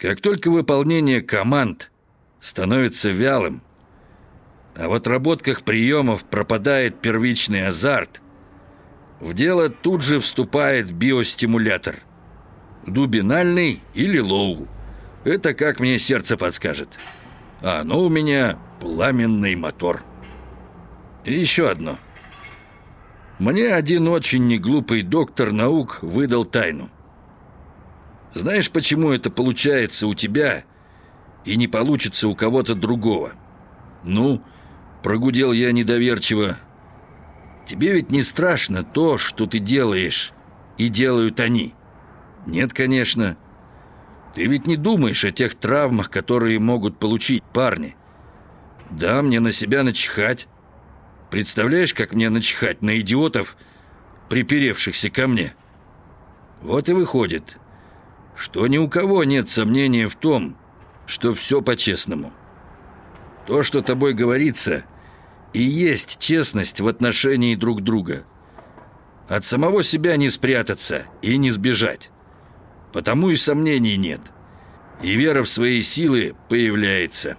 Как только выполнение команд становится вялым, а в отработках приемов пропадает первичный азарт, в дело тут же вступает биостимулятор. Дубинальный или low. Это как мне сердце подскажет. А оно у меня пламенный мотор. И еще одно. Мне один очень неглупый доктор наук выдал тайну. Знаешь, почему это получается у тебя и не получится у кого-то другого? Ну, прогудел я недоверчиво. Тебе ведь не страшно то, что ты делаешь, и делают они. Нет, конечно. Ты ведь не думаешь о тех травмах, которые могут получить парни. Да, мне на себя начихать. Представляешь, как мне начихать на идиотов, приперевшихся ко мне? Вот и выходит, что ни у кого нет сомнения в том, что все по-честному. То, что тобой говорится, и есть честность в отношении друг друга. От самого себя не спрятаться и не сбежать. Потому и сомнений нет. И вера в свои силы появляется.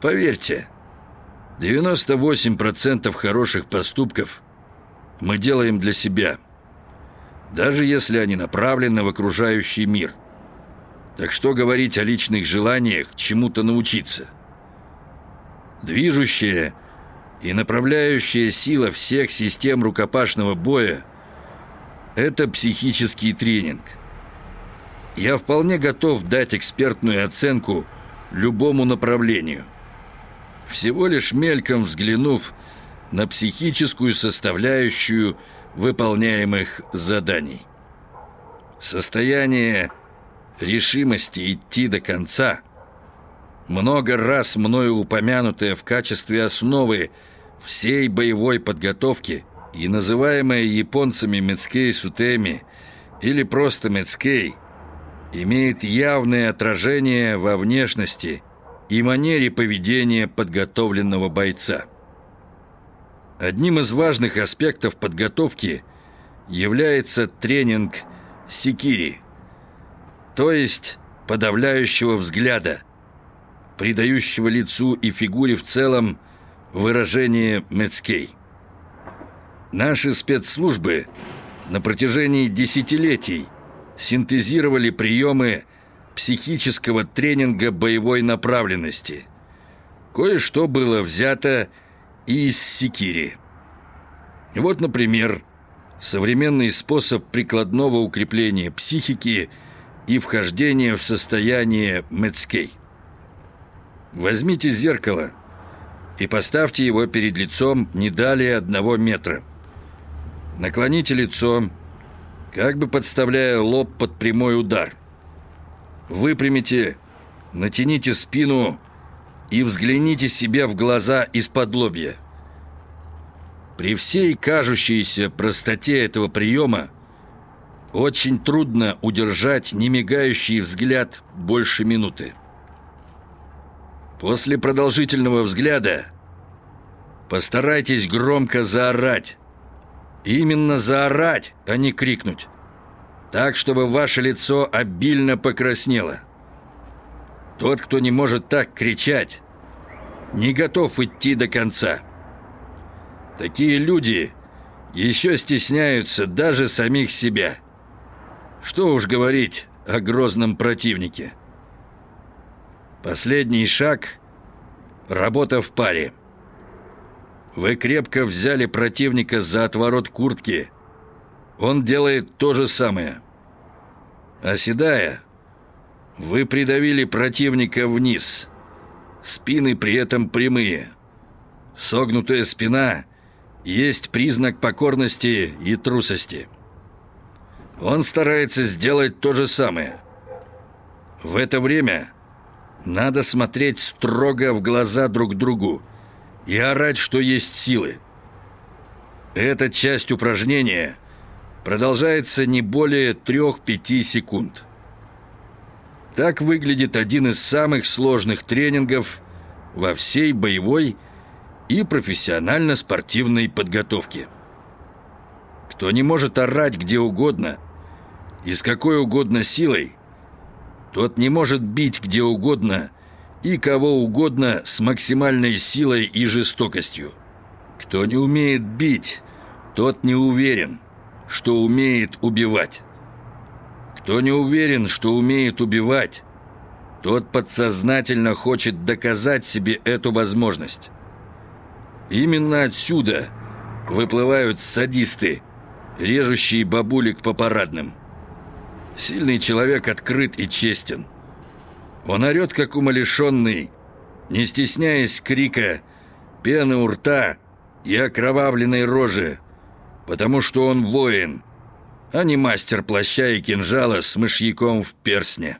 Поверьте, 98% хороших поступков мы делаем для себя, даже если они направлены в окружающий мир. Так что говорить о личных желаниях чему-то научиться? Движущая и направляющая сила всех систем рукопашного боя – это психический тренинг. Я вполне готов дать экспертную оценку любому направлению – всего лишь мельком взглянув на психическую составляющую выполняемых заданий. Состояние решимости идти до конца, много раз мною упомянутое в качестве основы всей боевой подготовки и называемое японцами Мецкей Сутеми или просто Мецкей, имеет явное отражение во внешности и манере поведения подготовленного бойца. Одним из важных аспектов подготовки является тренинг секири, то есть подавляющего взгляда, придающего лицу и фигуре в целом выражение мецкей. Наши спецслужбы на протяжении десятилетий синтезировали приемы психического тренинга боевой направленности. Кое-что было взято и из секири. Вот, например, современный способ прикладного укрепления психики и вхождения в состояние Мецкей. Возьмите зеркало и поставьте его перед лицом не далее одного метра. Наклоните лицо, как бы подставляя лоб под прямой удар. Выпрямите, натяните спину и взгляните себе в глаза из-под лобья. При всей кажущейся простоте этого приема очень трудно удержать немигающий взгляд больше минуты. После продолжительного взгляда постарайтесь громко заорать. Именно заорать, а не крикнуть так, чтобы ваше лицо обильно покраснело. Тот, кто не может так кричать, не готов идти до конца. Такие люди еще стесняются даже самих себя. Что уж говорить о грозном противнике. Последний шаг – работа в паре. Вы крепко взяли противника за отворот куртки – он делает то же самое. Оседая, вы придавили противника вниз. Спины при этом прямые. Согнутая спина есть признак покорности и трусости. Он старается сделать то же самое. В это время надо смотреть строго в глаза друг другу и орать, что есть силы. Эта часть упражнения – продолжается не более 3-5 секунд. Так выглядит один из самых сложных тренингов во всей боевой и профессионально-спортивной подготовке. Кто не может орать где угодно и с какой угодно силой, тот не может бить где угодно и кого угодно с максимальной силой и жестокостью. Кто не умеет бить, тот не уверен, что умеет убивать. Кто не уверен, что умеет убивать, тот подсознательно хочет доказать себе эту возможность. Именно отсюда выплывают садисты, режущие бабулек по парадным. Сильный человек открыт и честен. Он орет, как умалишенный, не стесняясь крика, пены у рта и окровавленной рожи, потому что он воин, а не мастер плаща и кинжала с мышьяком в персне.